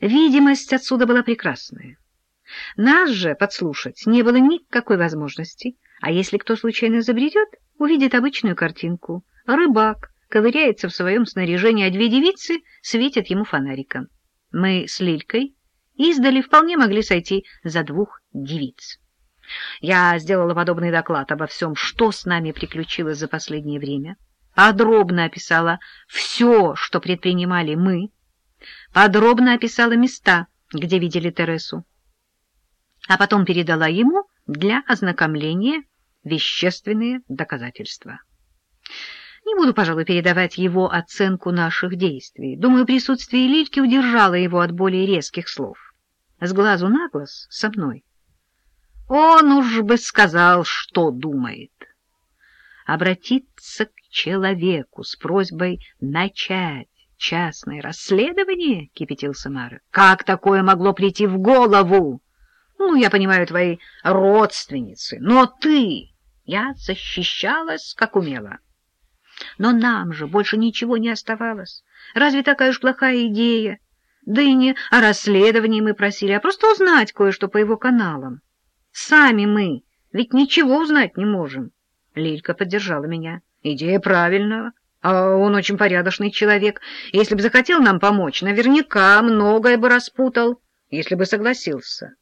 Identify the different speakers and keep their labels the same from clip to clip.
Speaker 1: Видимость отсюда была прекрасная. Нас же подслушать не было никакой возможности, а если кто случайно забредет, увидит обычную картинку. Рыбак ковыряется в своем снаряжении, а две девицы светят ему фонариком. Мы с Лилькой издали вполне могли сойти за двух девиц. Я сделала подобный доклад обо всем, что с нами приключилось за последнее время, подробно описала все, что предпринимали мы, подробно описала места, где видели Тересу, а потом передала ему для ознакомления вещественные доказательства. Не буду, пожалуй, передавать его оценку наших действий. Думаю, присутствие Лильки удержало его от более резких слов. С глазу на глаз со мной. Он уж бы сказал, что думает. Обратиться к человеку с просьбой начать частное расследование, — кипятился Мара. Как такое могло прийти в голову? Ну, я понимаю, твои родственницы, но ты... Я защищалась, как умела. Но нам же больше ничего не оставалось. Разве такая уж плохая идея? Да и не о расследовании мы просили, а просто узнать кое-что по его каналам. Сами мы ведь ничего узнать не можем. Лилька поддержала меня. Идея правильная. А он очень порядочный человек. Если бы захотел нам помочь, наверняка многое бы распутал, если бы согласился.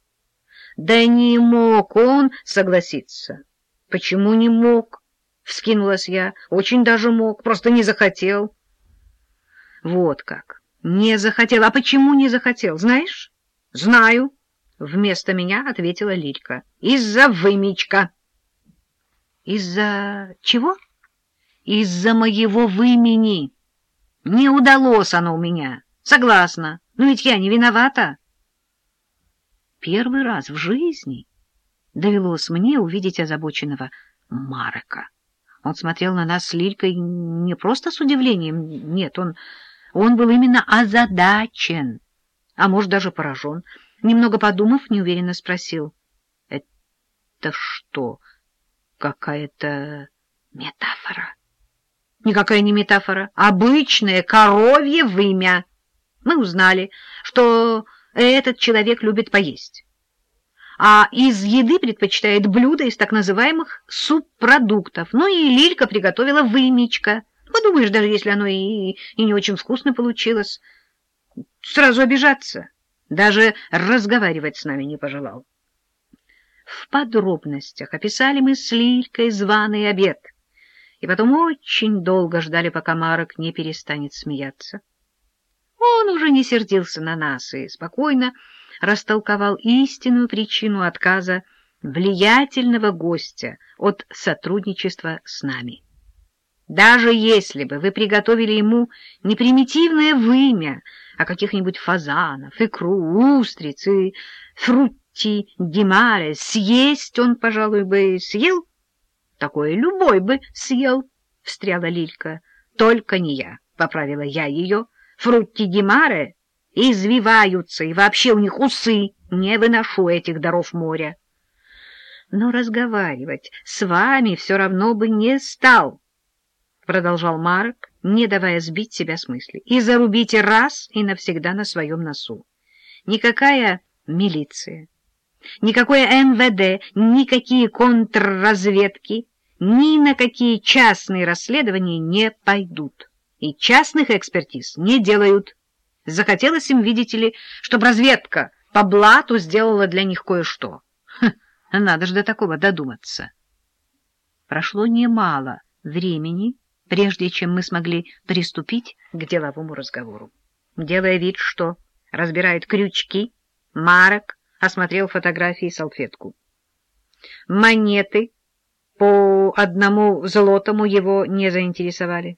Speaker 1: Да не мог он согласиться. Почему не мог? Вскинулась я. Очень даже мог, просто не захотел. Вот как. Не захотел. А почему не захотел, знаешь? Знаю. Вместо меня ответила Лилька. Из-за вымечка. Из-за чего? Из-за моего вымени. Не удалось оно у меня. Согласна. Но ведь я не виновата. Первый раз в жизни довелось мне увидеть озабоченного Марека. Он смотрел на нас с Лилькой не просто с удивлением, нет, он, он был именно озадачен, а может, даже поражен. Немного подумав, неуверенно спросил, — Это что, какая-то метафора? — Никакая не метафора, обычное коровье вымя. Мы узнали, что этот человек любит поесть а из еды предпочитает блюда из так называемых субпродуктов. Ну и Лилька приготовила вымечка. Подумаешь, даже если оно и, и не очень вкусно получилось, сразу обижаться. Даже разговаривать с нами не пожелал. В подробностях описали мы с Лилькой званый обед, и потом очень долго ждали, пока Марок не перестанет смеяться. Он уже не сердился на нас и спокойно растолковал истинную причину отказа влиятельного гостя от сотрудничества с нами. Даже если бы вы приготовили ему не примитивное вымя, а каких-нибудь фазанов, икру, устриц и фрутти димаре, съесть он, пожалуй, бы съел. Такое любой бы съел, — встряла Лилька. Только не я, — поправила я ее. Фрутти димаре извиваются, и вообще у них усы. Не выношу этих даров моря. Но разговаривать с вами все равно бы не стал, — продолжал Марк, не давая сбить себя с мысли. И зарубите раз и навсегда на своем носу. Никакая милиция, никакое МВД, никакие контрразведки, ни на какие частные расследования не пойдут. И частных экспертиз не делают. Захотелось им, видите ли, чтобы разведка по блату сделала для них кое-что. Надо же до такого додуматься. Прошло немало времени, прежде чем мы смогли приступить к деловому разговору. Делая вид, что разбирает крючки, Марок осмотрел фотографии и салфетку. Монеты по одному золотому его не заинтересовали.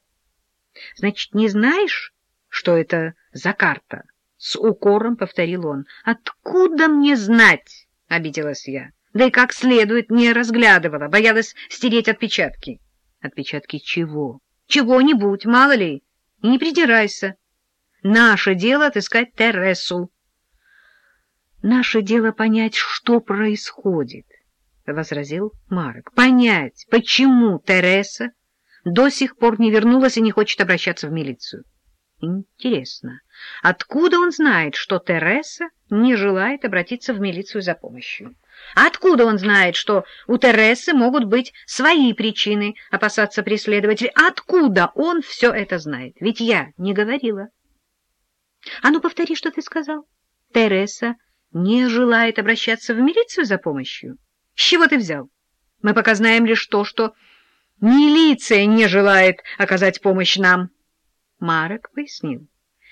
Speaker 1: — Значит, не знаешь, что это за карта? С укором повторил он. Откуда мне знать? Обиделась я. Да и как следует не разглядывала, боялась стереть отпечатки. Отпечатки чего? Чего-нибудь, мало ли. Не придирайся. Наше дело отыскать Тересу. Наше дело понять, что происходит, — возразил Марк. Понять, почему Тереса до сих пор не вернулась и не хочет обращаться в милицию. Интересно, откуда он знает, что Тереса не желает обратиться в милицию за помощью? Откуда он знает, что у Тересы могут быть свои причины опасаться преследователей? Откуда он все это знает? Ведь я не говорила. А ну, повтори, что ты сказал. Тереса не желает обращаться в милицию за помощью? С чего ты взял? Мы пока знаем лишь то, что милиция не желает оказать помощь нам. Марек пояснил.